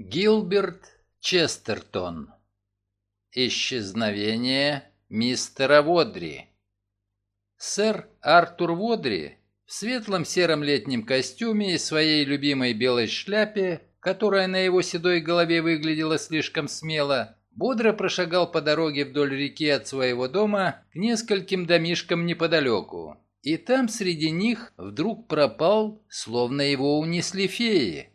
Гилберт Честертон. Исчезновение мистера Водри. Сэр Артур Водри в светлом сером летнем костюме и своей любимой белой шляпе, которая на его седой голове выглядела слишком смело, бодро прошагал по дороге вдоль реки от своего дома к нескольким домишкам неподалеку. И там среди них вдруг пропал, словно его унесли феи.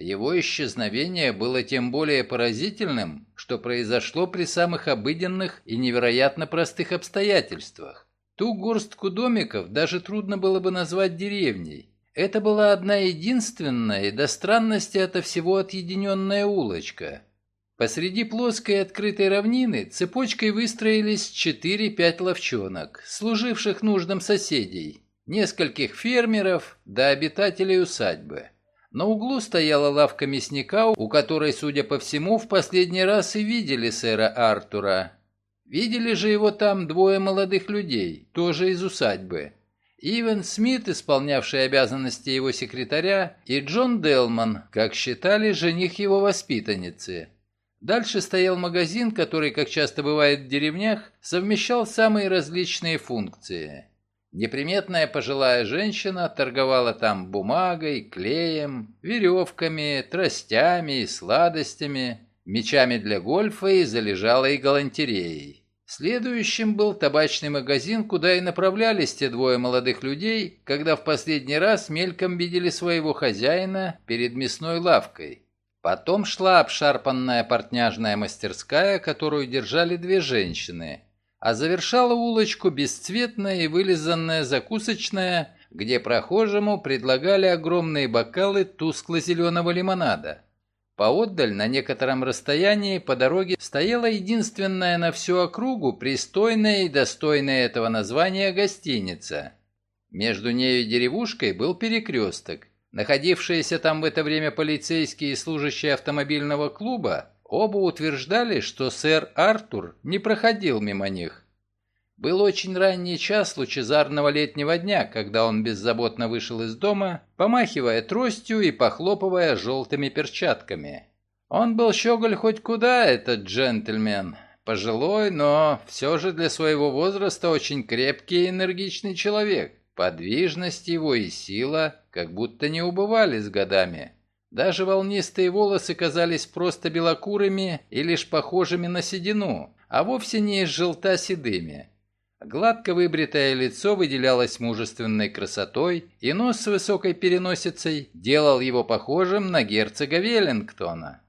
Его исчезновение было тем более поразительным, что произошло при самых обыденных и невероятно простых обстоятельствах. Ту горстку домиков даже трудно было бы назвать деревней. Это была одна единственная и до странности от всего отъединенная улочка. Посреди плоской открытой равнины цепочкой выстроились 4-5 ловчонок, служивших нуждам соседей, нескольких фермеров до обитателей усадьбы. На углу стояла лавка мясника, у которой, судя по всему, в последний раз и видели сэра Артура. Видели же его там двое молодых людей, тоже из усадьбы. Ивен Смит, исполнявший обязанности его секретаря, и Джон Делман, как считали, жених его воспитанницы. Дальше стоял магазин, который, как часто бывает в деревнях, совмещал самые различные функции. Неприметная пожилая женщина торговала там бумагой, клеем, веревками, тростями и сладостями, мечами для гольфа и залежалой галантереей. Следующим был табачный магазин, куда и направлялись те двое молодых людей, когда в последний раз мельком видели своего хозяина перед мясной лавкой. Потом шла обшарпанная портняжная мастерская, которую держали две женщины – а завершала улочку бесцветная и вылизанная закусочная, где прохожему предлагали огромные бокалы тускло-зеленого лимонада. Поотдаль, на некотором расстоянии, по дороге стояла единственная на всю округу пристойная и достойная этого названия гостиница. Между нею и деревушкой был перекресток. Находившиеся там в это время полицейские и служащие автомобильного клуба Оба утверждали, что сэр Артур не проходил мимо них. Был очень ранний час лучезарного летнего дня, когда он беззаботно вышел из дома, помахивая тростью и похлопывая желтыми перчатками. Он был щеголь хоть куда, этот джентльмен. Пожилой, но все же для своего возраста очень крепкий и энергичный человек. Подвижность его и сила как будто не убывали с годами. Даже волнистые волосы казались просто белокурыми и лишь похожими на седину, а вовсе не из желта седыми. Гладко выбритое лицо выделялось мужественной красотой, и нос с высокой переносицей делал его похожим на герцога Веллингтона.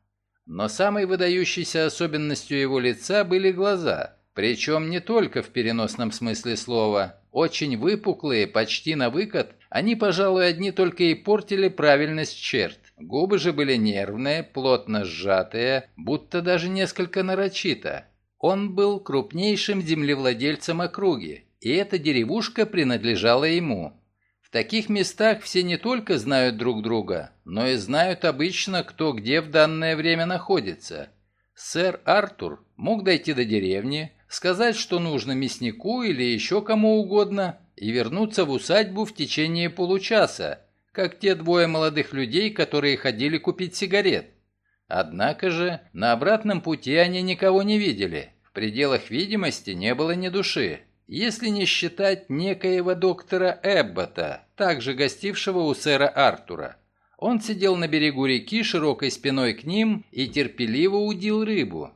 Но самой выдающейся особенностью его лица были глаза, причем не только в переносном смысле слова. Очень выпуклые, почти на выкат, они, пожалуй, одни только и портили правильность черт. Губы же были нервные, плотно сжатые, будто даже несколько нарочито. Он был крупнейшим землевладельцем округи, и эта деревушка принадлежала ему. В таких местах все не только знают друг друга, но и знают обычно, кто где в данное время находится. Сэр Артур мог дойти до деревни, сказать, что нужно мяснику или еще кому угодно, и вернуться в усадьбу в течение получаса, как те двое молодых людей, которые ходили купить сигарет. Однако же на обратном пути они никого не видели. В пределах видимости не было ни души, если не считать некоего доктора Эббота, также гостившего у сэра Артура. Он сидел на берегу реки широкой спиной к ним и терпеливо удил рыбу.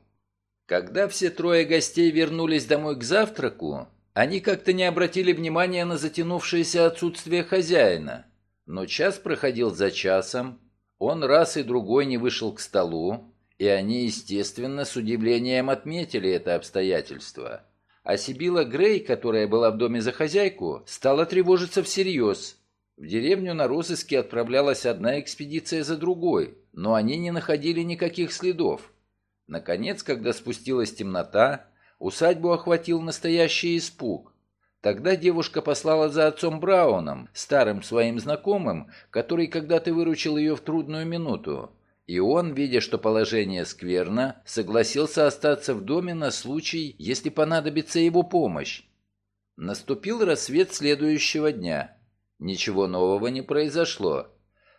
Когда все трое гостей вернулись домой к завтраку, они как-то не обратили внимания на затянувшееся отсутствие хозяина. Но час проходил за часом, он раз и другой не вышел к столу, и они, естественно, с удивлением отметили это обстоятельство. А Сибила Грей, которая была в доме за хозяйку, стала тревожиться всерьез. В деревню на розыске отправлялась одна экспедиция за другой, но они не находили никаких следов. Наконец, когда спустилась темнота, усадьбу охватил настоящий испуг. Тогда девушка послала за отцом Брауном, старым своим знакомым, который когда-то выручил ее в трудную минуту. И он, видя, что положение скверно, согласился остаться в доме на случай, если понадобится его помощь. Наступил рассвет следующего дня. Ничего нового не произошло.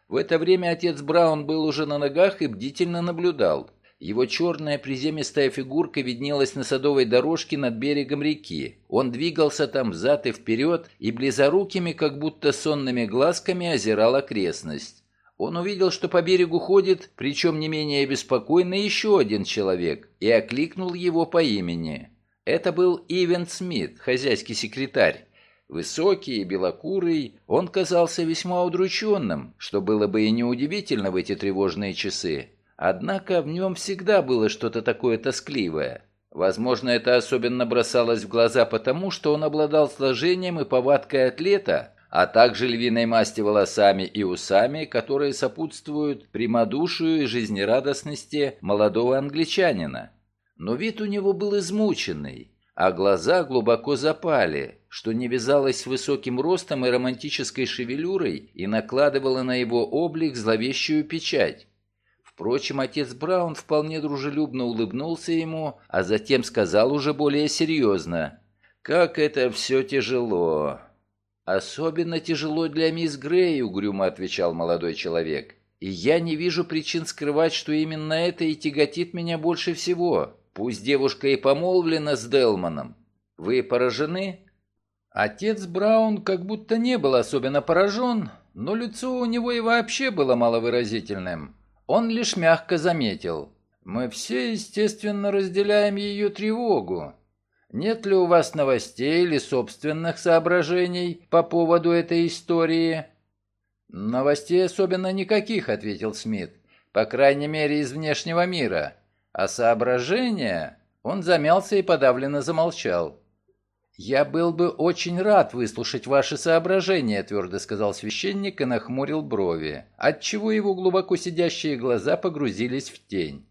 В это время отец Браун был уже на ногах и бдительно наблюдал. Его черная приземистая фигурка виднелась на садовой дорожке над берегом реки. Он двигался там взад и вперед и близорукими, как будто сонными глазками, озирал окрестность. Он увидел, что по берегу ходит, причем не менее беспокойно, еще один человек, и окликнул его по имени. Это был Ивен Смит, хозяйский секретарь. Высокий и белокурый, он казался весьма удрученным, что было бы и неудивительно в эти тревожные часы. Однако в нем всегда было что-то такое тоскливое. Возможно, это особенно бросалось в глаза потому, что он обладал сложением и повадкой атлета, а также львиной масти волосами и усами, которые сопутствуют прямодушию и жизнерадостности молодого англичанина. Но вид у него был измученный, а глаза глубоко запали, что не вязалось с высоким ростом и романтической шевелюрой и накладывало на его облик зловещую печать. Впрочем, отец Браун вполне дружелюбно улыбнулся ему, а затем сказал уже более серьезно. «Как это все тяжело!» «Особенно тяжело для мисс Грей», — угрюмо отвечал молодой человек. «И я не вижу причин скрывать, что именно это и тяготит меня больше всего. Пусть девушка и помолвлена с Делманом. Вы поражены?» Отец Браун как будто не был особенно поражен, но лицо у него и вообще было маловыразительным. Он лишь мягко заметил. «Мы все, естественно, разделяем ее тревогу. Нет ли у вас новостей или собственных соображений по поводу этой истории?» «Новостей особенно никаких», — ответил Смит. «По крайней мере, из внешнего мира. А соображения...» Он замялся и подавленно замолчал. «Я был бы очень рад выслушать ваши соображения», — твердо сказал священник и нахмурил брови, отчего его глубоко сидящие глаза погрузились в тень.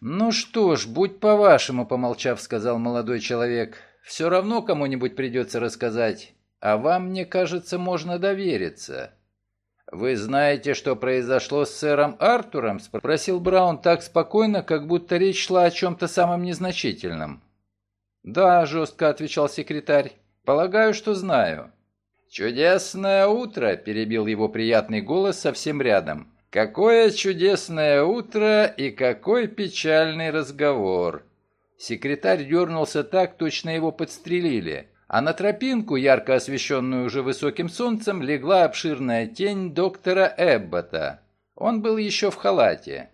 «Ну что ж, будь по-вашему», — помолчав, сказал молодой человек. «Все равно кому-нибудь придется рассказать, а вам, мне кажется, можно довериться». «Вы знаете, что произошло с сэром Артуром?» — спросил Браун так спокойно, как будто речь шла о чем-то самом незначительном. «Да», — жестко отвечал секретарь. «Полагаю, что знаю». «Чудесное утро!» — перебил его приятный голос совсем рядом. «Какое чудесное утро и какой печальный разговор!» Секретарь дернулся так, точно его подстрелили, а на тропинку, ярко освещенную уже высоким солнцем, легла обширная тень доктора Эббота. Он был еще в халате.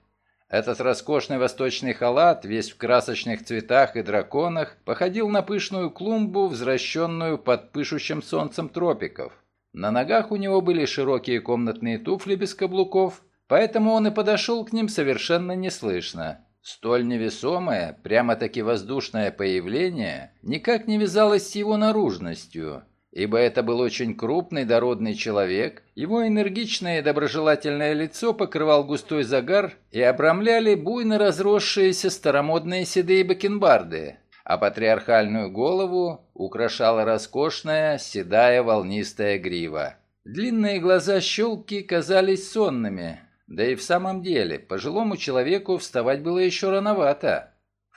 Этот роскошный восточный халат, весь в красочных цветах и драконах, походил на пышную клумбу, взращенную под пышущим солнцем тропиков. На ногах у него были широкие комнатные туфли без каблуков, поэтому он и подошел к ним совершенно неслышно. Столь невесомое, прямо-таки воздушное появление никак не вязалось с его наружностью – ибо это был очень крупный дородный человек, его энергичное и доброжелательное лицо покрывал густой загар и обрамляли буйно разросшиеся старомодные седые бакенбарды, а патриархальную голову украшала роскошная седая волнистая грива. Длинные глаза щелки казались сонными, да и в самом деле пожилому человеку вставать было еще рановато.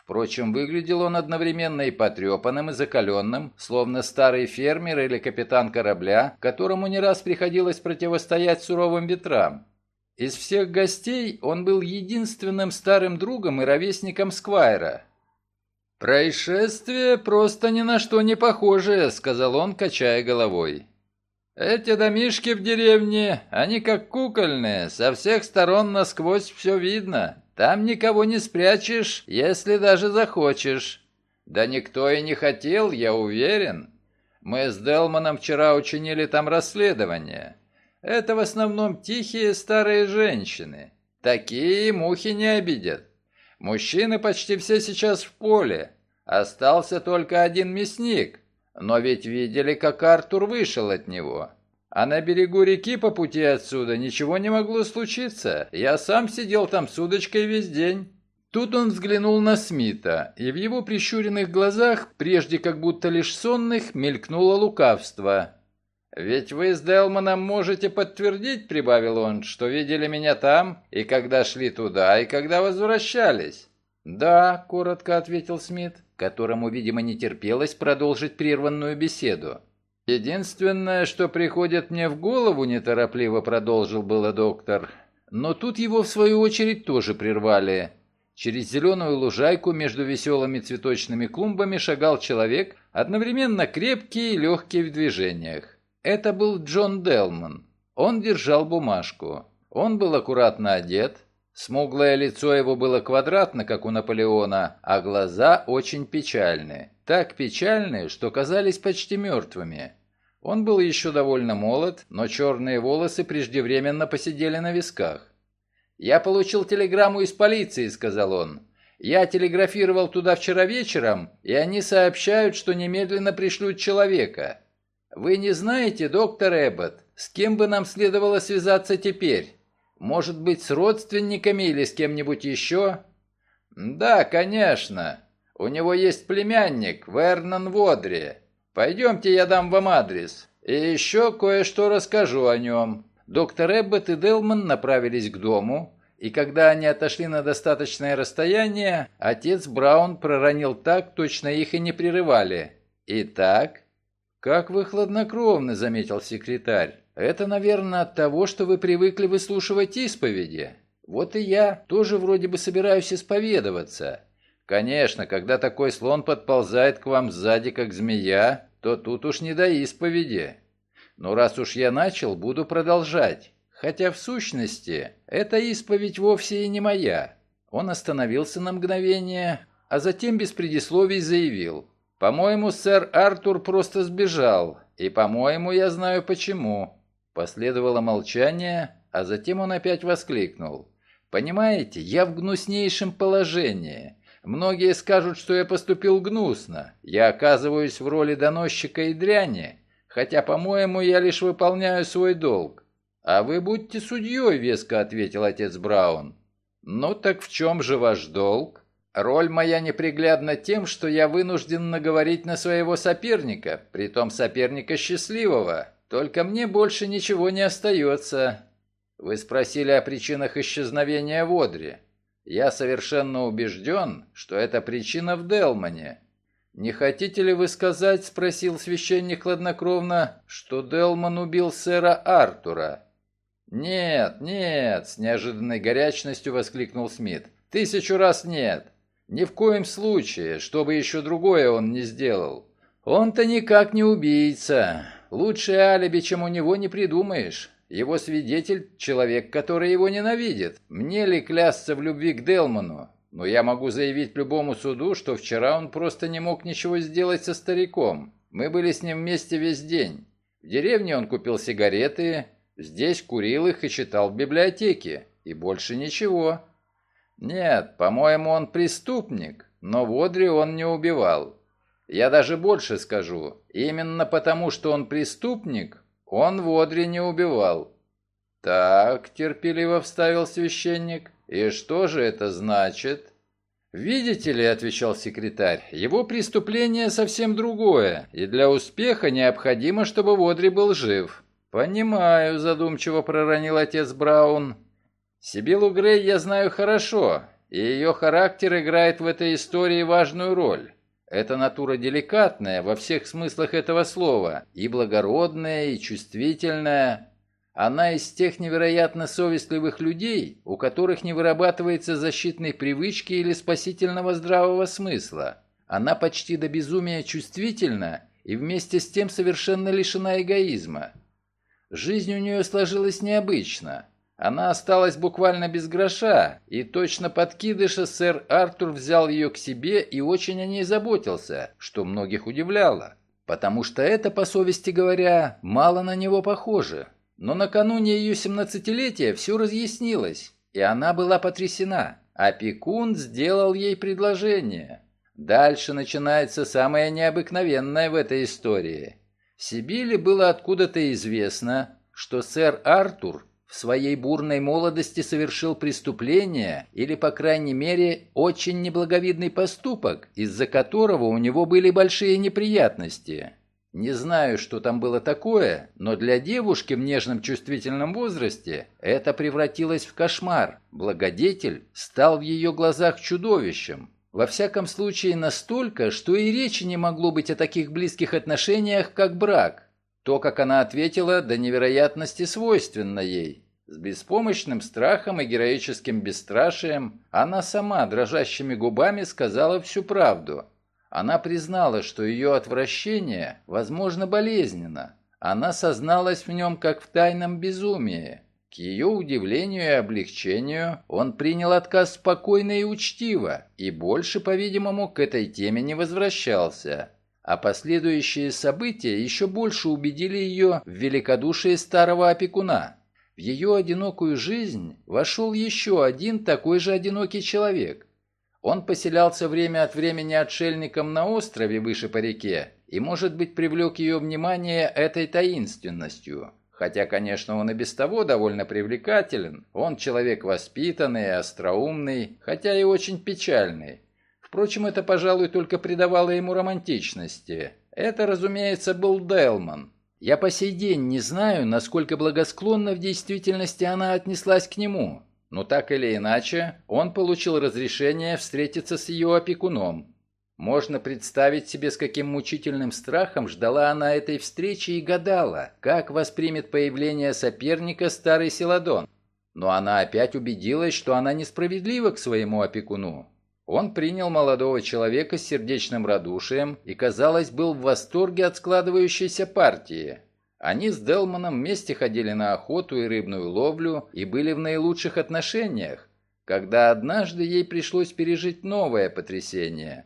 Впрочем, выглядел он одновременно и потрепанным, и закаленным, словно старый фермер или капитан корабля, которому не раз приходилось противостоять суровым ветрам. Из всех гостей он был единственным старым другом и ровесником Сквайра. «Происшествие просто ни на что не похожее», — сказал он, качая головой. «Эти домишки в деревне, они как кукольные, со всех сторон насквозь все видно. Там никого не спрячешь, если даже захочешь. Да никто и не хотел, я уверен. Мы с Делманом вчера учинили там расследование. Это в основном тихие старые женщины. Такие мухи не обидят. Мужчины почти все сейчас в поле. Остался только один мясник. Но ведь видели, как Артур вышел от него. А на берегу реки по пути отсюда ничего не могло случиться. Я сам сидел там с удочкой весь день». Тут он взглянул на Смита, и в его прищуренных глазах, прежде как будто лишь сонных, мелькнуло лукавство. «Ведь вы с Делманом можете подтвердить, — прибавил он, — что видели меня там, и когда шли туда, и когда возвращались». «Да», — коротко ответил Смит, которому, видимо, не терпелось продолжить прерванную беседу. Единственное, что приходит мне в голову, неторопливо продолжил было доктор. Но тут его, в свою очередь, тоже прервали. Через зеленую лужайку между веселыми цветочными клумбами шагал человек, одновременно крепкий и легкий в движениях. Это был Джон Делман. Он держал бумажку. Он был аккуратно одет. Смуглое лицо его было квадратно, как у Наполеона, а глаза очень печальные. Так печальные, что казались почти мертвыми. Он был еще довольно молод, но черные волосы преждевременно посидели на висках. «Я получил телеграмму из полиции», — сказал он. «Я телеграфировал туда вчера вечером, и они сообщают, что немедленно пришлют человека. Вы не знаете, доктор Эббот, с кем бы нам следовало связаться теперь? Может быть, с родственниками или с кем-нибудь еще?» «Да, конечно. У него есть племянник, Вернон Водри. Пойдемте, я дам вам адрес. И еще кое-что расскажу о нем». Доктор Эббот и Делман направились к дому, и когда они отошли на достаточное расстояние, отец Браун проронил так, точно их и не прерывали. «Итак?» «Как вы хладнокровны», — заметил секретарь. «Это, наверное, от того, что вы привыкли выслушивать исповеди. Вот и я тоже вроде бы собираюсь исповедоваться. Конечно, когда такой слон подползает к вам сзади, как змея, то тут уж не до исповеди. Но раз уж я начал, буду продолжать. Хотя в сущности, эта исповедь вовсе и не моя. Он остановился на мгновение, а затем без предисловий заявил. «По-моему, сэр Артур просто сбежал, и, по-моему, я знаю почему». Последовало молчание, а затем он опять воскликнул. «Понимаете, я в гнуснейшем положении. Многие скажут, что я поступил гнусно. Я оказываюсь в роли доносчика и дряни, хотя, по-моему, я лишь выполняю свой долг. А вы будьте судьей, веско ответил отец Браун. Ну так в чем же ваш долг? Роль моя неприглядна тем, что я вынужден наговорить на своего соперника, притом соперника счастливого. Только мне больше ничего не остается. Вы спросили о причинах исчезновения Водри. Я совершенно убежден, что это причина в Делмане. «Не хотите ли вы сказать, — спросил священник хладнокровно, — что Делман убил сэра Артура?» «Нет, нет!» — с неожиданной горячностью воскликнул Смит. «Тысячу раз нет! Ни в коем случае, что бы еще другое он не сделал. Он-то никак не убийца. Лучше алиби, чем у него, не придумаешь. Его свидетель — человек, который его ненавидит. Мне ли клясться в любви к Делману? Но я могу заявить любому суду, что вчера он просто не мог ничего сделать со стариком. Мы были с ним вместе весь день. В деревне он купил сигареты, здесь курил их и читал в библиотеке. И больше ничего. Нет, по-моему, он преступник, но Водри он не убивал. Я даже больше скажу. Именно потому, что он преступник, он Водри не убивал. «Так», — терпеливо вставил священник, «И что же это значит?» «Видите ли», — отвечал секретарь, — «его преступление совсем другое, и для успеха необходимо, чтобы Водри был жив». «Понимаю», — задумчиво проронил отец Браун. «Сибилу Грей я знаю хорошо, и ее характер играет в этой истории важную роль. Это натура деликатная во всех смыслах этого слова, и благородная, и чувствительная, она из тех невероятно совестливых людей, у которых не вырабатывается защитной привычки или спасительного здравого смысла. Она почти до безумия чувствительна и вместе с тем совершенно лишена эгоизма. Жизнь у нее сложилась необычно. Она осталась буквально без гроша, и точно подкидыша сэр Артур взял ее к себе и очень о ней заботился, что многих удивляло. Потому что это, по совести говоря, мало на него похоже. Но накануне ее семнадцатилетия все разъяснилось, и она была потрясена. Опекун сделал ей предложение. Дальше начинается самое необыкновенное в этой истории. Сибиле было откуда-то известно, что сэр Артур в своей бурной молодости совершил преступление или, по крайней мере, очень неблаговидный поступок, из-за которого у него были большие неприятности. Не знаю, что там было такое, но для девушки в нежном чувствительном возрасте это превратилось в кошмар. Благодетель стал в ее глазах чудовищем. Во всяком случае настолько, что и речи не могло быть о таких близких отношениях, как брак. То, как она ответила, до невероятности свойственно ей. С беспомощным страхом и героическим бесстрашием она сама дрожащими губами сказала всю правду. Она признала, что ее отвращение, возможно, болезненно. Она созналась в нем, как в тайном безумии. К ее удивлению и облегчению он принял отказ спокойно и учтиво, и больше, по-видимому, к этой теме не возвращался. А последующие события еще больше убедили ее в великодушии старого опекуна. В ее одинокую жизнь вошел еще один такой же одинокий человек. Он поселялся время от времени отшельником на острове выше по реке и, может быть, привлек ее внимание этой таинственностью. Хотя, конечно, он и без того довольно привлекателен. Он человек воспитанный, остроумный, хотя и очень печальный. Впрочем, это, пожалуй, только придавало ему романтичности. Это, разумеется, был Делман. Я по сей день не знаю, насколько благосклонно в действительности она отнеслась к нему. Но так или иначе, он получил разрешение встретиться с ее опекуном. Можно представить себе, с каким мучительным страхом ждала она этой встречи и гадала, как воспримет появление соперника старый Селадон. Но она опять убедилась, что она несправедлива к своему опекуну. Он принял молодого человека с сердечным радушием и, казалось, был в восторге от складывающейся партии. Они с Делманом вместе ходили на охоту и рыбную ловлю и были в наилучших отношениях, когда однажды ей пришлось пережить новое потрясение.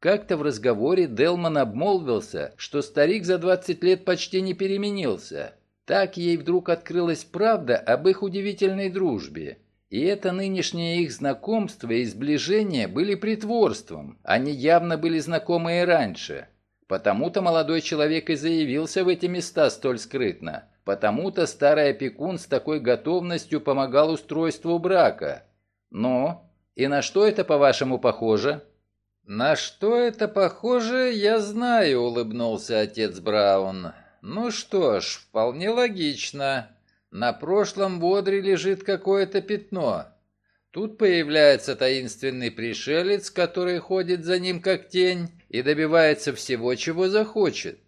Как-то в разговоре Делман обмолвился, что старик за 20 лет почти не переменился. Так ей вдруг открылась правда об их удивительной дружбе. И это нынешнее их знакомство и сближение были притворством. Они явно были знакомы и раньше. Потому-то молодой человек и заявился в эти места столь скрытно. Потому-то старый опекун с такой готовностью помогал устройству брака. Но и на что это, по-вашему, похоже? На что это похоже, я знаю, улыбнулся отец Браун. Ну что ж, вполне логично. На прошлом бодре лежит какое-то пятно. Тут появляется таинственный пришелец, который ходит за ним как тень и добивается всего, чего захочет.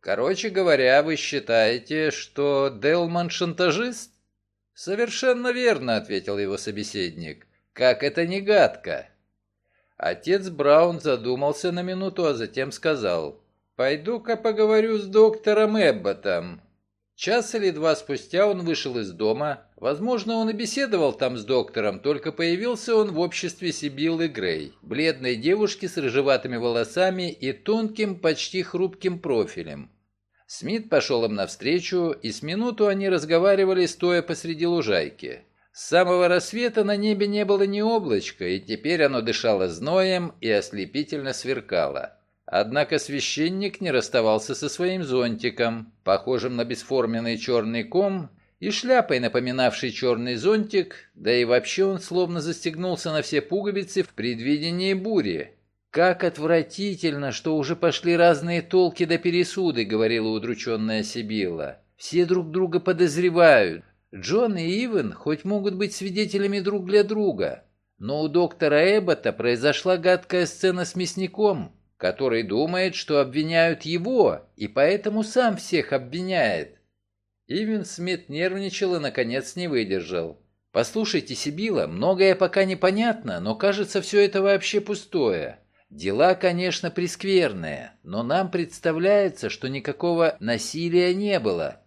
Короче говоря, вы считаете, что Делман шантажист? Совершенно верно, ответил его собеседник. Как это не гадко. Отец Браун задумался на минуту, а затем сказал, «Пойду-ка поговорю с доктором Эбботом. Час или два спустя он вышел из дома. Возможно, он и беседовал там с доктором, только появился он в обществе Сибиллы Грей, бледной девушки с рыжеватыми волосами и тонким, почти хрупким профилем. Смит пошел им навстречу, и с минуту они разговаривали, стоя посреди лужайки. С самого рассвета на небе не было ни облачка, и теперь оно дышало зноем и ослепительно сверкало. Однако священник не расставался со своим зонтиком, похожим на бесформенный черный ком, и шляпой, напоминавшей черный зонтик, да и вообще он словно застегнулся на все пуговицы в предвидении бури. «Как отвратительно, что уже пошли разные толки до пересуды», — говорила удрученная Сибилла. «Все друг друга подозревают. Джон и Иван хоть могут быть свидетелями друг для друга, но у доктора Эббота произошла гадкая сцена с мясником, который думает, что обвиняют его, и поэтому сам всех обвиняет. Ивен Смит нервничал и, наконец, не выдержал. «Послушайте, Сибила, многое пока непонятно, но кажется, все это вообще пустое. Дела, конечно, прескверные, но нам представляется, что никакого насилия не было».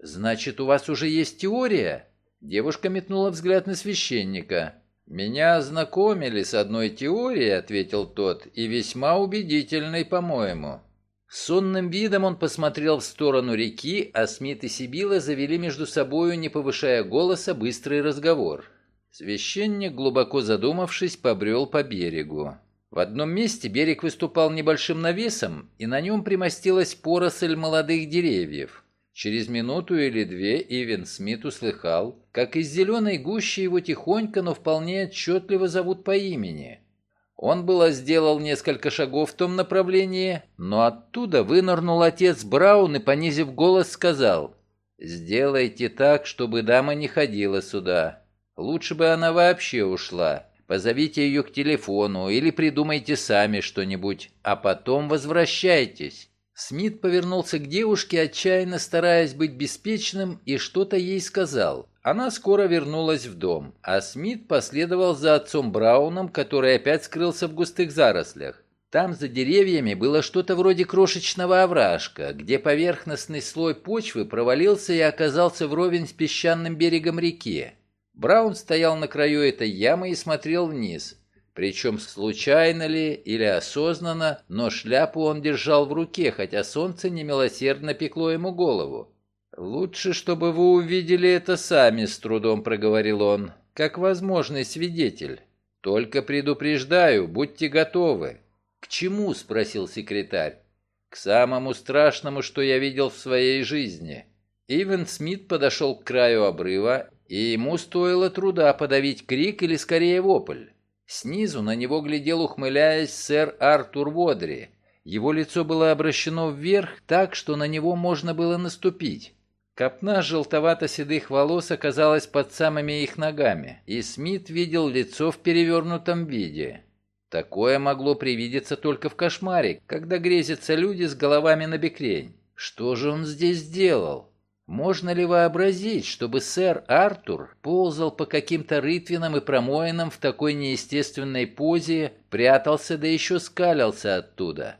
«Значит, у вас уже есть теория?» Девушка метнула взгляд на священника. «Меня ознакомили с одной теорией», — ответил тот, — «и весьма убедительной, по-моему». Сонным видом он посмотрел в сторону реки, а Смит и Сибила завели между собою, не повышая голоса, быстрый разговор. Священник, глубоко задумавшись, побрел по берегу. В одном месте берег выступал небольшим навесом, и на нем примостилась поросль молодых деревьев. Через минуту или две Ивен Смит услыхал, как из зеленой гущи его тихонько, но вполне отчетливо зовут по имени. Он было сделал несколько шагов в том направлении, но оттуда вынырнул отец Браун и, понизив голос, сказал, «Сделайте так, чтобы дама не ходила сюда. Лучше бы она вообще ушла. Позовите ее к телефону или придумайте сами что-нибудь, а потом возвращайтесь». Смит повернулся к девушке, отчаянно стараясь быть беспечным, и что-то ей сказал. Она скоро вернулась в дом, а Смит последовал за отцом Брауном, который опять скрылся в густых зарослях. Там за деревьями было что-то вроде крошечного овражка, где поверхностный слой почвы провалился и оказался вровень с песчаным берегом реки. Браун стоял на краю этой ямы и смотрел вниз. Причем случайно ли или осознанно, но шляпу он держал в руке, хотя солнце немилосердно пекло ему голову. «Лучше, чтобы вы увидели это сами», — с трудом проговорил он, — «как возможный свидетель. Только предупреждаю, будьте готовы». «К чему?» — спросил секретарь. «К самому страшному, что я видел в своей жизни». Ивен Смит подошел к краю обрыва, и ему стоило труда подавить крик или скорее вопль. Снизу на него глядел, ухмыляясь, сэр Артур Водри. Его лицо было обращено вверх так, что на него можно было наступить. Копна желтовато-седых волос оказалась под самыми их ногами, и Смит видел лицо в перевернутом виде. Такое могло привидеться только в кошмаре, когда грезятся люди с головами на бекрень. Что же он здесь сделал? Можно ли вообразить, чтобы сэр Артур ползал по каким-то рытвинам и промоинам в такой неестественной позе, прятался да еще скалился оттуда?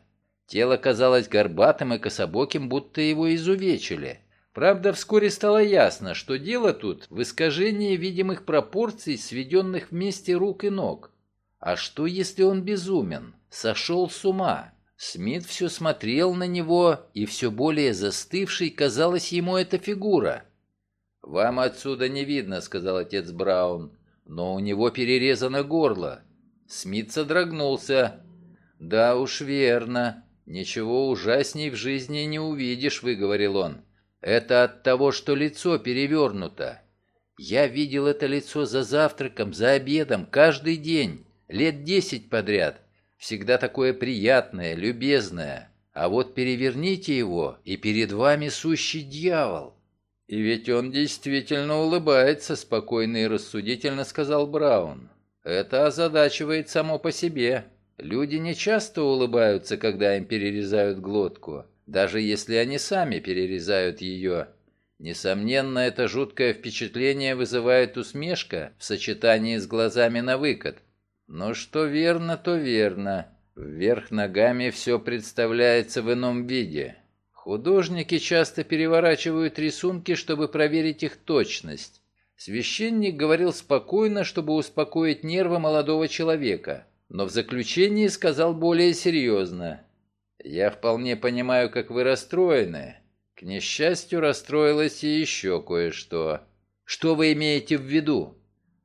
Тело казалось горбатым и кособоким, будто его изувечили. Правда, вскоре стало ясно, что дело тут в искажении видимых пропорций, сведенных вместе рук и ног. А что, если он безумен, сошел с ума? Смит все смотрел на него, и все более застывшей казалась ему эта фигура. «Вам отсюда не видно», — сказал отец Браун, — «но у него перерезано горло». Смит содрогнулся. «Да уж верно. Ничего ужасней в жизни не увидишь», — выговорил он. «Это от того, что лицо перевернуто. Я видел это лицо за завтраком, за обедом, каждый день, лет десять подряд. Всегда такое приятное, любезное. А вот переверните его, и перед вами сущий дьявол. И ведь он действительно улыбается, спокойно и рассудительно сказал Браун. Это озадачивает само по себе. Люди не часто улыбаются, когда им перерезают глотку, даже если они сами перерезают ее. Несомненно, это жуткое впечатление вызывает усмешка в сочетании с глазами на выкат. Но что верно, то верно. Вверх ногами все представляется в ином виде. Художники часто переворачивают рисунки, чтобы проверить их точность. Священник говорил спокойно, чтобы успокоить нервы молодого человека, но в заключении сказал более серьезно. «Я вполне понимаю, как вы расстроены. К несчастью, расстроилось и еще кое-что. Что вы имеете в виду?»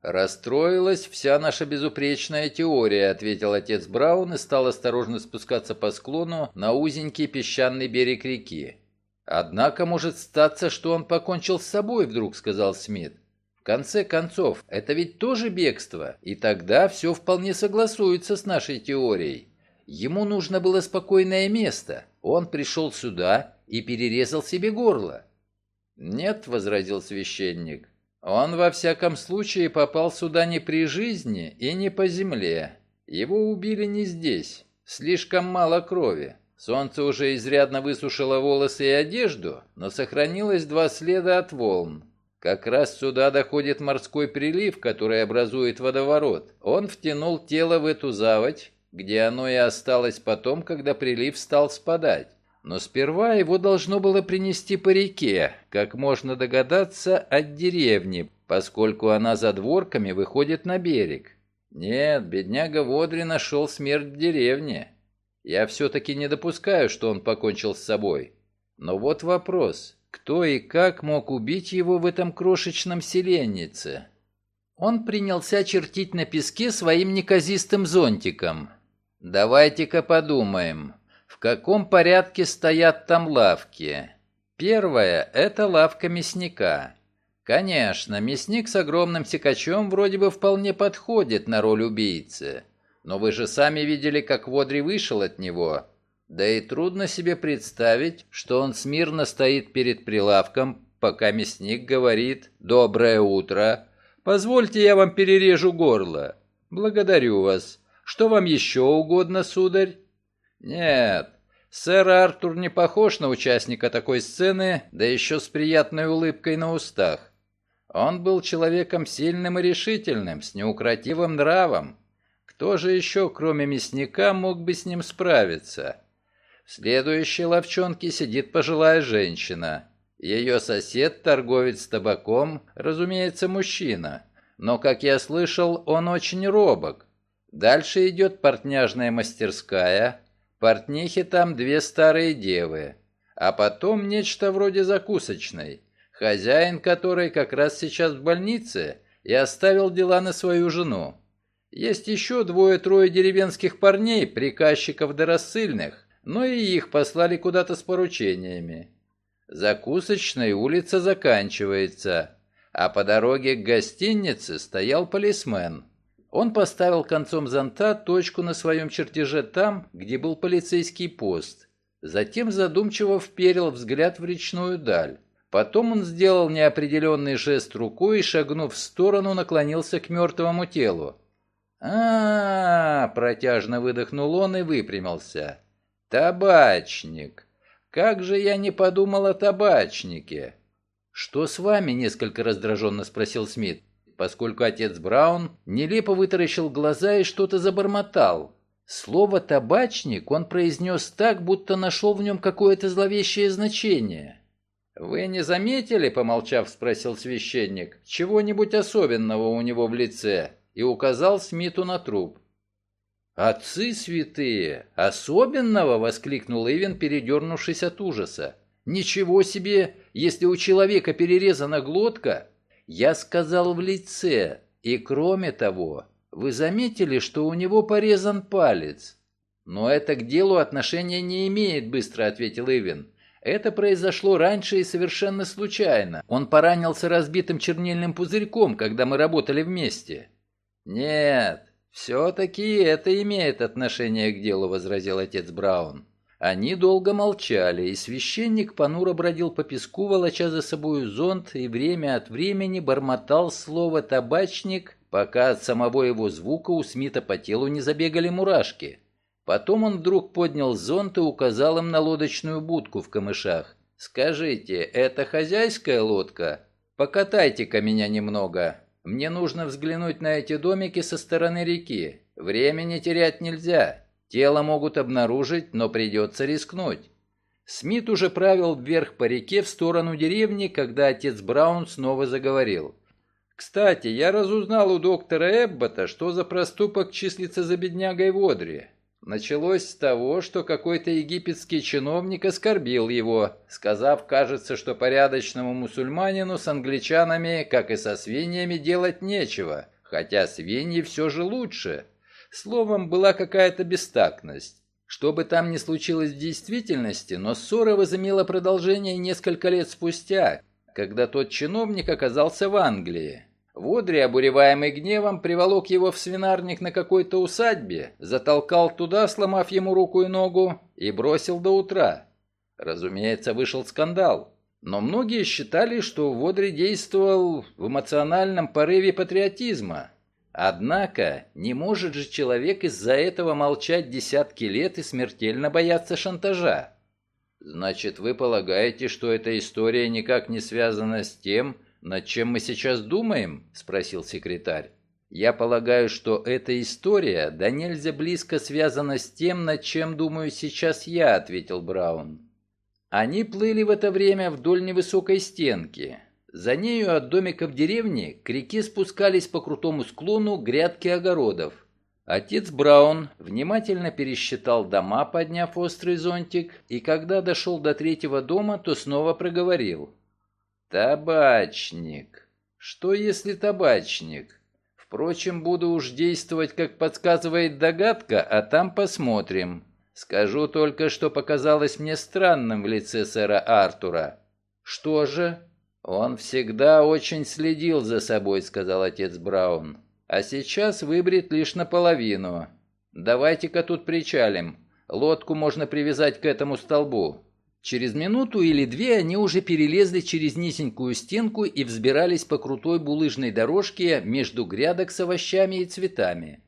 «Расстроилась вся наша безупречная теория», — ответил отец Браун и стал осторожно спускаться по склону на узенький песчаный берег реки. «Однако может статься, что он покончил с собой вдруг», — сказал Смит. «В конце концов, это ведь тоже бегство, и тогда все вполне согласуется с нашей теорией. Ему нужно было спокойное место. Он пришел сюда и перерезал себе горло». «Нет», — возразил священник, он, во всяком случае, попал сюда не при жизни и не по земле. Его убили не здесь. Слишком мало крови. Солнце уже изрядно высушило волосы и одежду, но сохранилось два следа от волн. Как раз сюда доходит морской прилив, который образует водоворот. Он втянул тело в эту заводь, где оно и осталось потом, когда прилив стал спадать. Но сперва его должно было принести по реке, как можно догадаться, от деревни, поскольку она за дворками выходит на берег. Нет, бедняга Водри нашел смерть в деревне. Я все-таки не допускаю, что он покончил с собой. Но вот вопрос, кто и как мог убить его в этом крошечном селеннице? Он принялся чертить на песке своим неказистым зонтиком. «Давайте-ка подумаем. Каком порядке стоят там лавки? Первая – это лавка мясника. Конечно, мясник с огромным секачом вроде бы вполне подходит на роль убийцы. Но вы же сами видели, как Водри вышел от него. Да и трудно себе представить, что он смирно стоит перед прилавком, пока мясник говорит «Доброе утро! Позвольте, я вам перережу горло. Благодарю вас. Что вам еще угодно, сударь?» Нет, Сэр Артур не похож на участника такой сцены, да еще с приятной улыбкой на устах. Он был человеком сильным и решительным, с неукротивым нравом. Кто же еще, кроме мясника, мог бы с ним справиться? В следующей ловчонке сидит пожилая женщина. Ее сосед, торговец табаком, разумеется, мужчина. Но, как я слышал, он очень робок. Дальше идет портняжная мастерская, Портнихи там две старые девы, а потом нечто вроде закусочной, хозяин которой как раз сейчас в больнице и оставил дела на свою жену. Есть еще двое-трое деревенских парней, приказчиков да рассыльных, но и их послали куда-то с поручениями. Закусочная улица заканчивается, а по дороге к гостинице стоял полисмен – он поставил концом зонта точку на своем чертеже там, где был полицейский пост. Затем задумчиво вперил взгляд в речную даль. Потом он сделал неопределенный жест рукой и, шагнув в сторону, наклонился к мертвому телу. а, -а, -а протяжно выдохнул он и выпрямился. «Табачник! Как же я не подумал о табачнике!» «Что с вами?» — несколько раздраженно спросил Смит поскольку отец Браун нелепо вытаращил глаза и что-то забормотал. Слово «табачник» он произнес так, будто нашел в нем какое-то зловещее значение. «Вы не заметили, — помолчав, спросил священник, — чего-нибудь особенного у него в лице?» и указал Смиту на труп. «Отцы святые! Особенного!» — воскликнул Ивен, передернувшись от ужаса. «Ничего себе! Если у человека перерезана глотка, я сказал в лице, и кроме того, вы заметили, что у него порезан палец? Но это к делу отношения не имеет, быстро ответил Ивин. Это произошло раньше и совершенно случайно. Он поранился разбитым чернильным пузырьком, когда мы работали вместе. Нет, все-таки это имеет отношение к делу, возразил отец Браун. Они долго молчали, и священник понуро бродил по песку, волоча за собою зонт, и время от времени бормотал слово «табачник», пока от самого его звука у Смита по телу не забегали мурашки. Потом он вдруг поднял зонт и указал им на лодочную будку в камышах. «Скажите, это хозяйская лодка? Покатайте-ка меня немного. Мне нужно взглянуть на эти домики со стороны реки. Времени терять нельзя». Тело могут обнаружить, но придется рискнуть. Смит уже правил вверх по реке в сторону деревни, когда отец Браун снова заговорил. «Кстати, я разузнал у доктора Эббота, что за проступок числится за беднягой Водри. Началось с того, что какой-то египетский чиновник оскорбил его, сказав, кажется, что порядочному мусульманину с англичанами, как и со свиньями, делать нечего, хотя свиньи все же лучше, Словом, была какая-то бестактность. Что бы там ни случилось в действительности, но ссора возымела продолжение несколько лет спустя, когда тот чиновник оказался в Англии. Водри, обуреваемый гневом, приволок его в свинарник на какой-то усадьбе, затолкал туда, сломав ему руку и ногу, и бросил до утра. Разумеется, вышел скандал. Но многие считали, что Водри действовал в эмоциональном порыве патриотизма, Однако, не может же человек из-за этого молчать десятки лет и смертельно бояться шантажа. Значит, вы полагаете, что эта история никак не связана с тем, над чем мы сейчас думаем? Спросил секретарь. Я полагаю, что эта история да нельзя близко связана с тем, над чем думаю сейчас я, ответил Браун. Они плыли в это время вдоль невысокой стенки. За нею от домика в деревне к реке спускались по крутому склону грядки огородов. Отец Браун внимательно пересчитал дома, подняв острый зонтик, и когда дошел до третьего дома, то снова проговорил. «Табачник. Что если табачник? Впрочем, буду уж действовать, как подсказывает догадка, а там посмотрим. Скажу только, что показалось мне странным в лице сэра Артура. Что же?» «Он всегда очень следил за собой», — сказал отец Браун. «А сейчас выбрит лишь наполовину. Давайте-ка тут причалим. Лодку можно привязать к этому столбу». Через минуту или две они уже перелезли через низенькую стенку и взбирались по крутой булыжной дорожке между грядок с овощами и цветами.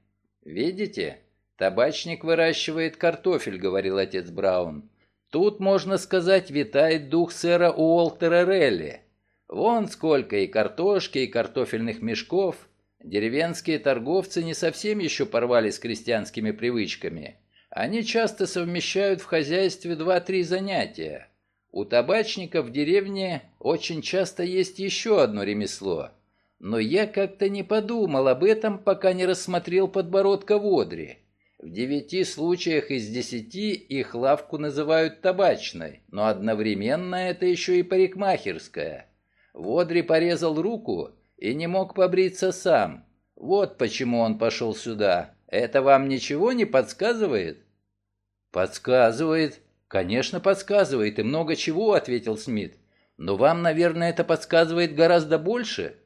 «Видите? Табачник выращивает картофель», — говорил отец Браун. Тут, можно сказать, витает дух сэра Уолтера Релли. Вон сколько и картошки, и картофельных мешков. Деревенские торговцы не совсем еще порвали с крестьянскими привычками. Они часто совмещают в хозяйстве два-три занятия. У табачников в деревне очень часто есть еще одно ремесло. Но я как-то не подумал об этом, пока не рассмотрел подбородка Водри. В девяти случаях из десяти их лавку называют табачной, но одновременно это еще и парикмахерская. Водри порезал руку и не мог побриться сам. Вот почему он пошел сюда. Это вам ничего не подсказывает? «Подсказывает. Конечно, подсказывает, и много чего», — ответил Смит. «Но вам, наверное, это подсказывает гораздо больше».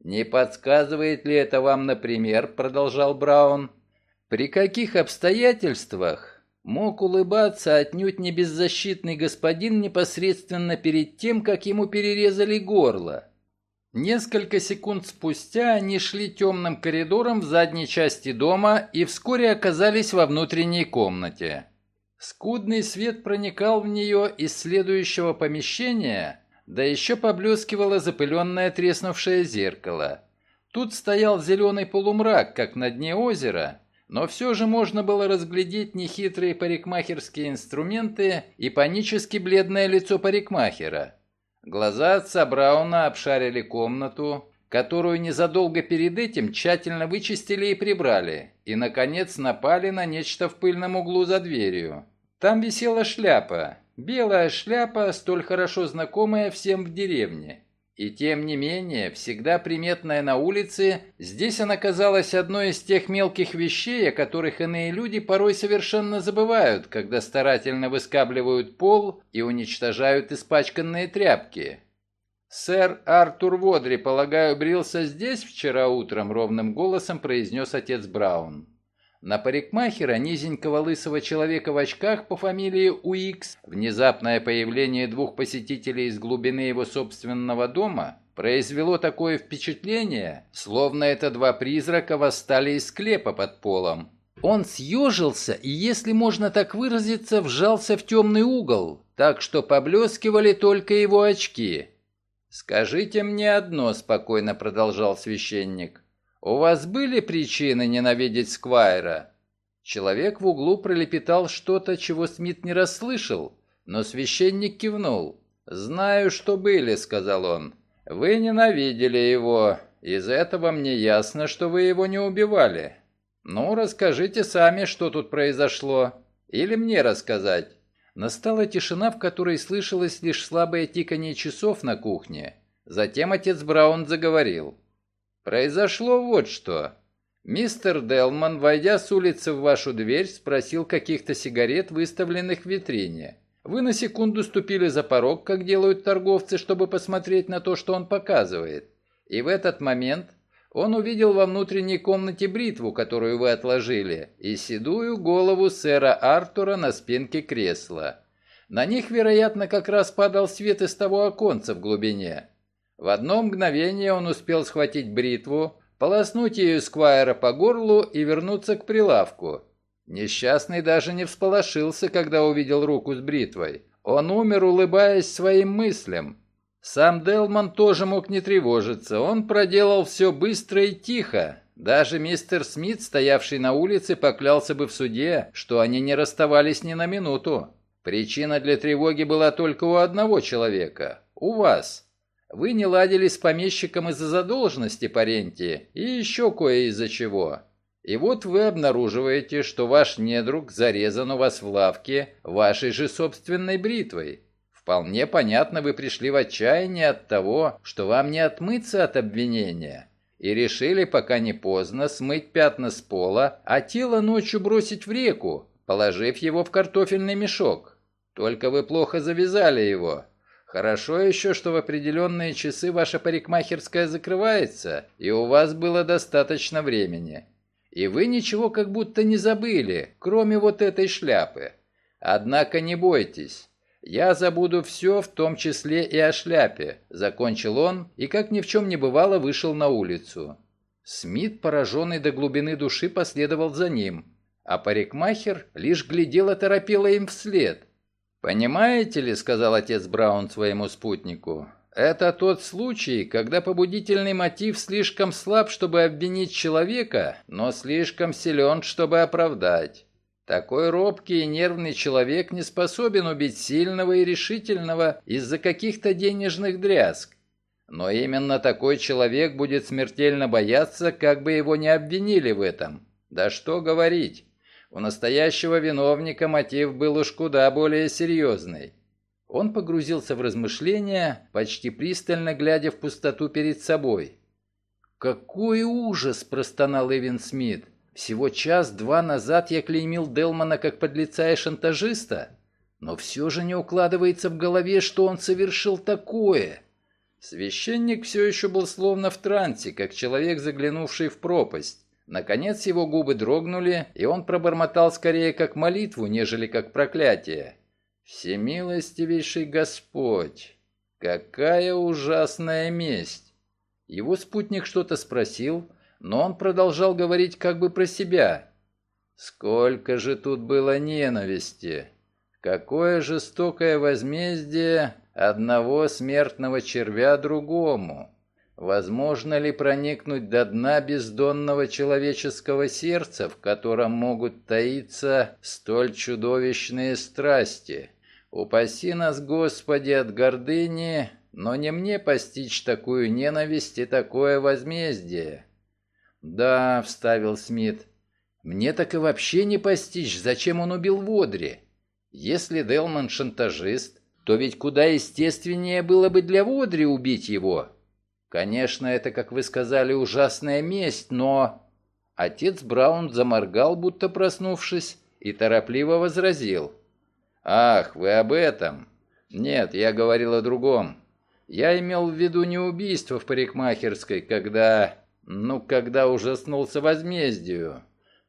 «Не подсказывает ли это вам, например, — продолжал Браун, — при каких обстоятельствах мог улыбаться отнюдь не беззащитный господин непосредственно перед тем, как ему перерезали горло?» Несколько секунд спустя они шли темным коридором в задней части дома и вскоре оказались во внутренней комнате. Скудный свет проникал в нее из следующего помещения, да еще поблескивало запыленное треснувшее зеркало. Тут стоял зеленый полумрак, как на дне озера, но все же можно было разглядеть нехитрые парикмахерские инструменты и панически бледное лицо парикмахера. Глаза отца Брауна обшарили комнату, которую незадолго перед этим тщательно вычистили и прибрали, и, наконец, напали на нечто в пыльном углу за дверью. Там висела шляпа, белая шляпа, столь хорошо знакомая всем в деревне. И тем не менее, всегда приметная на улице, здесь она казалась одной из тех мелких вещей, о которых иные люди порой совершенно забывают, когда старательно выскабливают пол и уничтожают испачканные тряпки. «Сэр Артур Водри, полагаю, брился здесь вчера утром?» — ровным голосом произнес отец Браун. На парикмахера, низенького лысого человека в очках по фамилии Уикс, внезапное появление двух посетителей из глубины его собственного дома произвело такое впечатление, словно это два призрака восстали из склепа под полом. Он съежился и, если можно так выразиться, вжался в темный угол, так что поблескивали только его очки. «Скажите мне одно», — спокойно продолжал священник. «У вас были причины ненавидеть Сквайра?» Человек в углу пролепетал что-то, чего Смит не расслышал, но священник кивнул. «Знаю, что были», — сказал он. «Вы ненавидели его. Из этого мне ясно, что вы его не убивали. Ну, расскажите сами, что тут произошло. Или мне рассказать?» Настала тишина, в которой слышалось лишь слабое тиканье часов на кухне. Затем отец Браун заговорил. Произошло вот что. Мистер Делман, войдя с улицы в вашу дверь, спросил каких-то сигарет, выставленных в витрине. Вы на секунду ступили за порог, как делают торговцы, чтобы посмотреть на то, что он показывает. И в этот момент он увидел во внутренней комнате бритву, которую вы отложили, и седую голову сэра Артура на спинке кресла. На них, вероятно, как раз падал свет из того оконца в глубине. В одно мгновение он успел схватить бритву, полоснуть ее Сквайра по горлу и вернуться к прилавку. Несчастный даже не всполошился, когда увидел руку с бритвой. Он умер, улыбаясь своим мыслям. Сам Делман тоже мог не тревожиться. Он проделал все быстро и тихо. Даже мистер Смит, стоявший на улице, поклялся бы в суде, что они не расставались ни на минуту. Причина для тревоги была только у одного человека – у вас. Вы не ладили с помещиком из-за задолженности по ренте и еще кое из-за чего. И вот вы обнаруживаете, что ваш недруг зарезан у вас в лавке вашей же собственной бритвой. Вполне понятно, вы пришли в отчаяние от того, что вам не отмыться от обвинения, и решили, пока не поздно, смыть пятна с пола, а тело ночью бросить в реку, положив его в картофельный мешок. Только вы плохо завязали его, Хорошо еще, что в определенные часы ваша парикмахерская закрывается, и у вас было достаточно времени. И вы ничего как будто не забыли, кроме вот этой шляпы. Однако не бойтесь. Я забуду все, в том числе и о шляпе», — закончил он, и, как ни в чем не бывало, вышел на улицу. Смит, пораженный до глубины души, последовал за ним, а парикмахер лишь глядел оторопело им вслед — «Понимаете ли, — сказал отец Браун своему спутнику, — это тот случай, когда побудительный мотив слишком слаб, чтобы обвинить человека, но слишком силен, чтобы оправдать. Такой робкий и нервный человек не способен убить сильного и решительного из-за каких-то денежных дрязг. Но именно такой человек будет смертельно бояться, как бы его не обвинили в этом. Да что говорить. У настоящего виновника мотив был уж куда более серьезный. Он погрузился в размышления, почти пристально глядя в пустоту перед собой. «Какой ужас!» – простонал Эвин Смит. «Всего час-два назад я клеймил Делмана как подлеца и шантажиста, но все же не укладывается в голове, что он совершил такое». Священник все еще был словно в трансе, как человек, заглянувший в пропасть. Наконец его губы дрогнули, и он пробормотал скорее как молитву, нежели как проклятие. «Всемилостивейший Господь! Какая ужасная месть!» Его спутник что-то спросил, но он продолжал говорить как бы про себя. «Сколько же тут было ненависти! Какое жестокое возмездие одного смертного червя другому!» Возможно ли проникнуть до дна бездонного человеческого сердца, в котором могут таиться столь чудовищные страсти? Упаси нас, Господи, от гордыни, но не мне постичь такую ненависть и такое возмездие. Да, вставил Смит, мне так и вообще не постичь, зачем он убил Водри. Если Делман шантажист, то ведь куда естественнее было бы для Водри убить его. Конечно, это, как вы сказали, ужасная месть, но... Отец Браун заморгал, будто проснувшись, и торопливо возразил. «Ах, вы об этом? Нет, я говорил о другом. Я имел в виду не убийство в парикмахерской, когда... Ну, когда ужаснулся возмездию.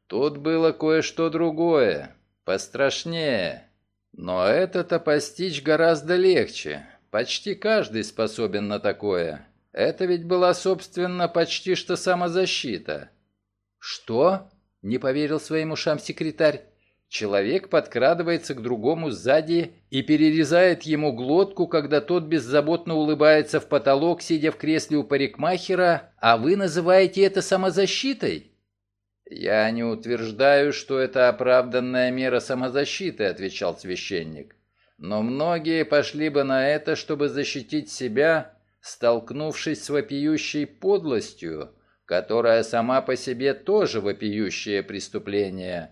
Тут было кое-что другое, пострашнее. Но это-то постичь гораздо легче. Почти каждый способен на такое. Это ведь была, собственно, почти что самозащита. Что? Не поверил своим ушам секретарь. Человек подкрадывается к другому сзади и перерезает ему глотку, когда тот беззаботно улыбается в потолок, сидя в кресле у парикмахера, а вы называете это самозащитой? «Я не утверждаю, что это оправданная мера самозащиты», — отвечал священник. «Но многие пошли бы на это, чтобы защитить себя столкнувшись с вопиющей подлостью, которая сама по себе тоже вопиющее преступление.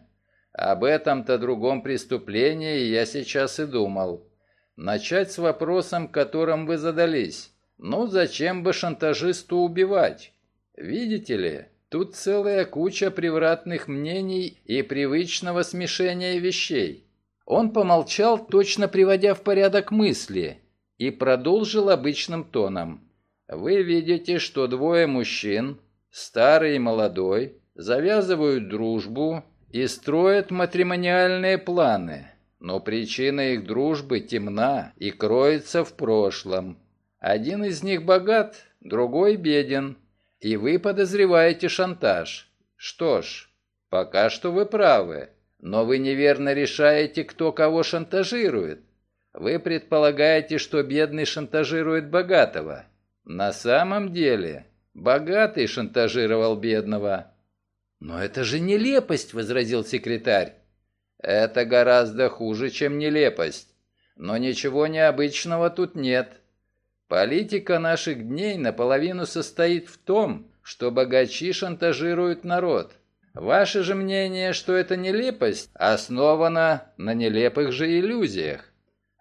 Об этом-то другом преступлении я сейчас и думал. Начать с вопросом, которым вы задались. Ну, зачем бы шантажисту убивать? Видите ли, тут целая куча превратных мнений и привычного смешения вещей. Он помолчал, точно приводя в порядок мысли, и продолжил обычным тоном. «Вы видите, что двое мужчин, старый и молодой, завязывают дружбу и строят матримониальные планы, но причина их дружбы темна и кроется в прошлом. Один из них богат, другой беден, и вы подозреваете шантаж. Что ж, пока что вы правы, но вы неверно решаете, кто кого шантажирует. Вы предполагаете, что бедный шантажирует богатого. На самом деле, богатый шантажировал бедного. Но это же нелепость, возразил секретарь. Это гораздо хуже, чем нелепость. Но ничего необычного тут нет. Политика наших дней наполовину состоит в том, что богачи шантажируют народ. Ваше же мнение, что это нелепость, основано на нелепых же иллюзиях.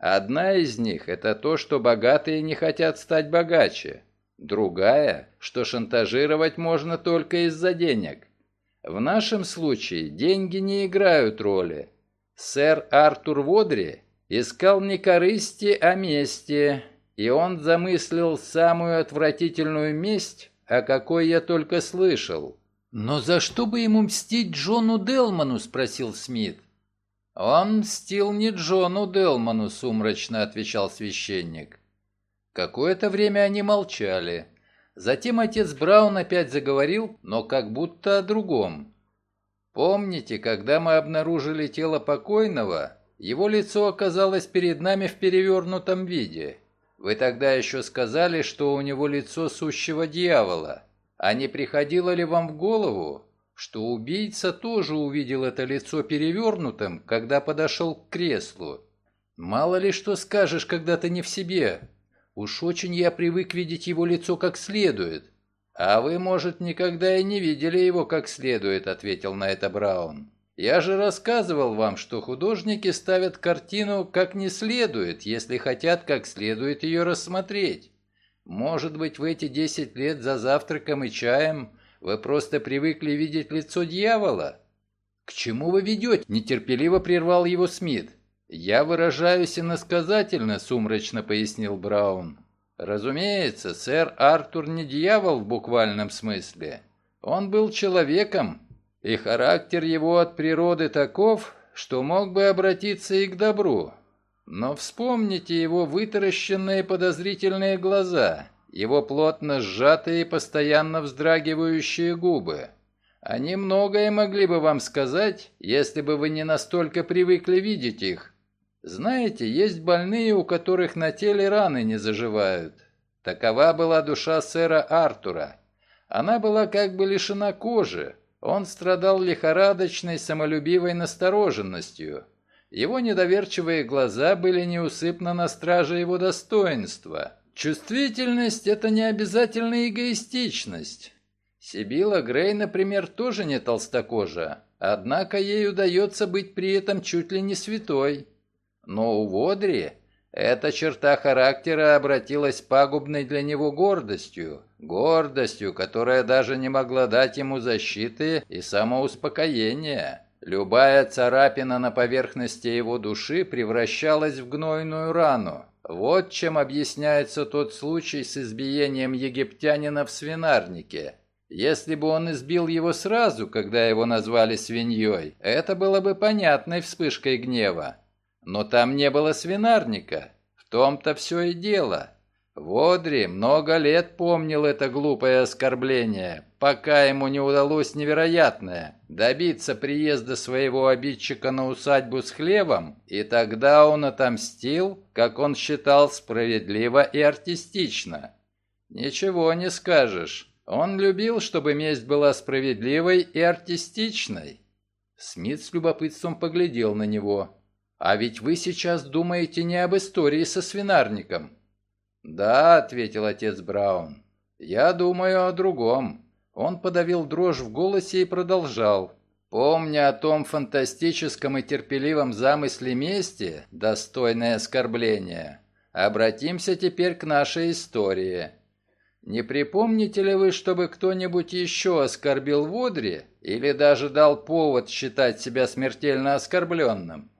Одна из них – это то, что богатые не хотят стать богаче. Другая, что шантажировать можно только из-за денег. В нашем случае деньги не играют роли. Сэр Артур Водри искал не корысти, а мести, и он замыслил самую отвратительную месть, о какой я только слышал. «Но за что бы ему мстить Джону Делману?» – спросил Смит. «Он мстил не Джону Делману», — сумрачно отвечал священник. Какое-то время они молчали. Затем отец Браун опять заговорил, но как будто о другом. «Помните, когда мы обнаружили тело покойного, его лицо оказалось перед нами в перевернутом виде. Вы тогда еще сказали, что у него лицо сущего дьявола. А не приходило ли вам в голову, что убийца тоже увидел это лицо перевернутым, когда подошел к креслу? Мало ли что скажешь, когда ты не в себе. Уж очень я привык видеть его лицо как следует. А вы, может, никогда и не видели его как следует, ответил на это Браун. Я же рассказывал вам, что художники ставят картину как не следует, если хотят как следует ее рассмотреть. Может быть, в эти десять лет за завтраком и чаем вы просто привыкли видеть лицо дьявола? К чему вы ведете? Нетерпеливо прервал его Смит. Я выражаюсь иносказательно, сумрачно пояснил Браун. Разумеется, сэр Артур не дьявол в буквальном смысле. Он был человеком, и характер его от природы таков, что мог бы обратиться и к добру. Но вспомните его вытаращенные подозрительные глаза, его плотно сжатые и постоянно вздрагивающие губы. Они многое могли бы вам сказать, если бы вы не настолько привыкли видеть их. Знаете, есть больные, у которых на теле раны не заживают. Такова была душа сэра Артура. Она была как бы лишена кожи, он страдал лихорадочной, самолюбивой настороженностью. Его недоверчивые глаза были неусыпно на страже его достоинства. Чувствительность – это не обязательно эгоистичность. Сибила Грей, например, тоже не толстокожа, однако ей удается быть при этом чуть ли не святой. Но у Водри эта черта характера обратилась пагубной для него гордостью, гордостью, которая даже не могла дать ему защиты и самоуспокоения. Любая царапина на поверхности его души превращалась в гнойную рану. Вот чем объясняется тот случай с избиением египтянина в свинарнике. Если бы он избил его сразу, когда его назвали свиньей, это было бы понятной вспышкой гнева. Но там не было свинарника. В том-то все и дело. Водри много лет помнил это глупое оскорбление, пока ему не удалось невероятное – добиться приезда своего обидчика на усадьбу с хлебом, и тогда он отомстил, как он считал, справедливо и артистично. Ничего не скажешь. Он любил, чтобы месть была справедливой и артистичной. Смит с любопытством поглядел на него. «А ведь вы сейчас думаете не об истории со свинарником». «Да», — ответил отец Браун, — «я думаю о другом». Он подавил дрожь в голосе и продолжал. «Помня о том фантастическом и терпеливом замысле мести, достойное оскорбление, обратимся теперь к нашей истории. Не припомните ли вы, чтобы кто-нибудь еще оскорбил Водри или даже дал повод считать себя смертельно оскорбленным?»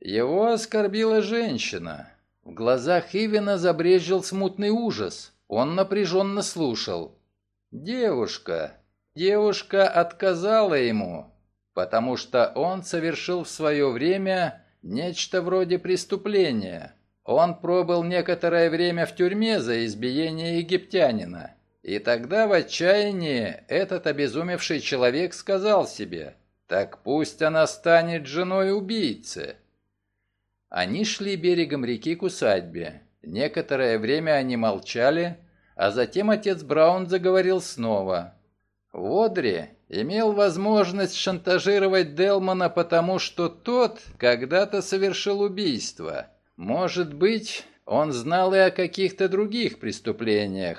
Его оскорбила женщина. В глазах Ивина забрежил смутный ужас. Он напряженно слушал. Девушка. Девушка отказала ему, потому что он совершил в свое время нечто вроде преступления. Он пробыл некоторое время в тюрьме за избиение египтянина. И тогда в отчаянии этот обезумевший человек сказал себе, «Так пусть она станет женой убийцы». Они шли берегом реки к усадьбе. Некоторое время они молчали, а затем отец Браун заговорил снова. Водри имел возможность шантажировать Делмана, потому что тот когда-то совершил убийство. Может быть, он знал и о каких-то других преступлениях.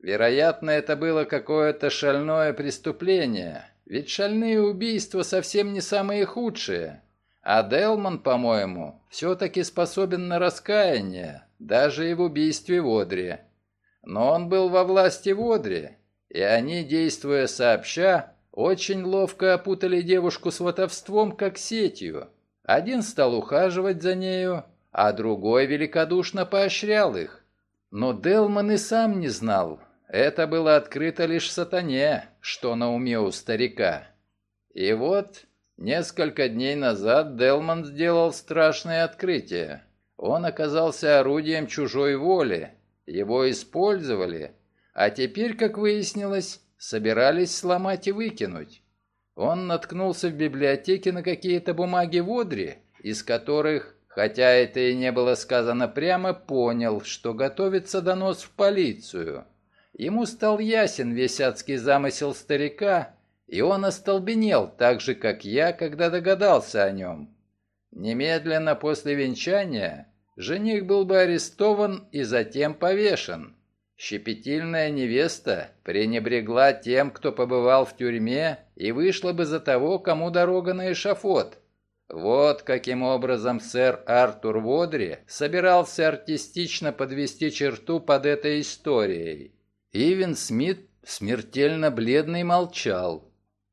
Вероятно, это было какое-то шальное преступление, ведь шальные убийства совсем не самые худшие. А Делман, по-моему, все-таки способен на раскаяние, даже и в убийстве Водри. Но он был во власти Водри, и они, действуя сообща, очень ловко опутали девушку сватовством, как сетью. Один стал ухаживать за нею, а другой великодушно поощрял их. Но Делман и сам не знал. Это было открыто лишь сатане, что на уме у старика. И вот Несколько дней назад Делман сделал страшное открытие. Он оказался орудием чужой воли. Его использовали, а теперь, как выяснилось, собирались сломать и выкинуть. Он наткнулся в библиотеке на какие-то бумаги Водри, из которых хотя это и не было сказано прямо, понял, что готовится донос в полицию. Ему стал ясен весь адский замысел старика, и он остолбенел, так же, как я, когда догадался о нем. Немедленно после венчания жених был бы арестован и затем повешен. Щепетильная невеста пренебрегла тем, кто побывал в тюрьме, и вышла бы за того, кому дорога на эшафот. Вот каким образом сэр Артур Водри собирался артистично подвести черту под этой историей. Ивен Смит, смертельно бледный, молчал.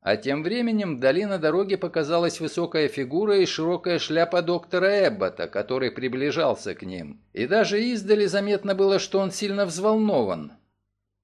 А тем временем вдали на дороге показалась высокая фигура и широкая шляпа доктора Эббота, который приближался к ним. И даже издали заметно было, что он сильно взволнован.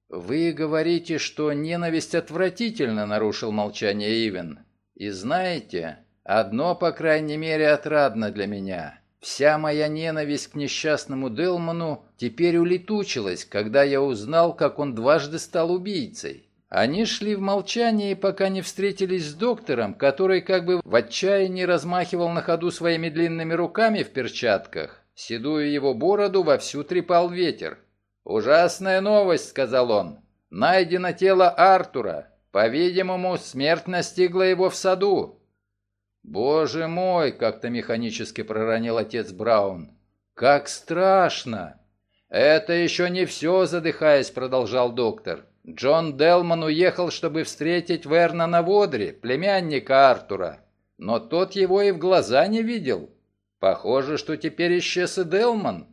«Вы говорите, что ненависть отвратительно», — нарушил молчание Ивен. «И знаете, одно, по крайней мере, отрадно для меня. Вся моя ненависть к несчастному Делману теперь улетучилась, когда я узнал, как он дважды стал убийцей. Они шли в молчании, пока не встретились с доктором, который как бы в отчаянии размахивал на ходу своими длинными руками в перчатках. Седую его бороду вовсю трепал ветер. «Ужасная новость», — сказал он. «Найдено тело Артура. По-видимому, смерть настигла его в саду». «Боже мой!» — как-то механически проронил отец Браун. «Как страшно!» «Это еще не все», — задыхаясь, продолжал доктор. Джон Делман уехал, чтобы встретить Вернона Водри, племянника Артура. Но тот его и в глаза не видел. Похоже, что теперь исчез и Делман.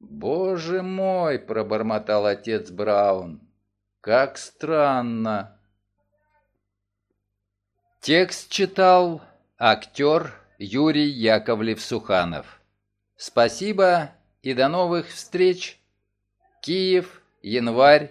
«Боже мой!» — пробормотал отец Браун. «Как странно!» Текст читал актер Юрий Яковлев-Суханов. Спасибо и до новых встреч. Киев, январь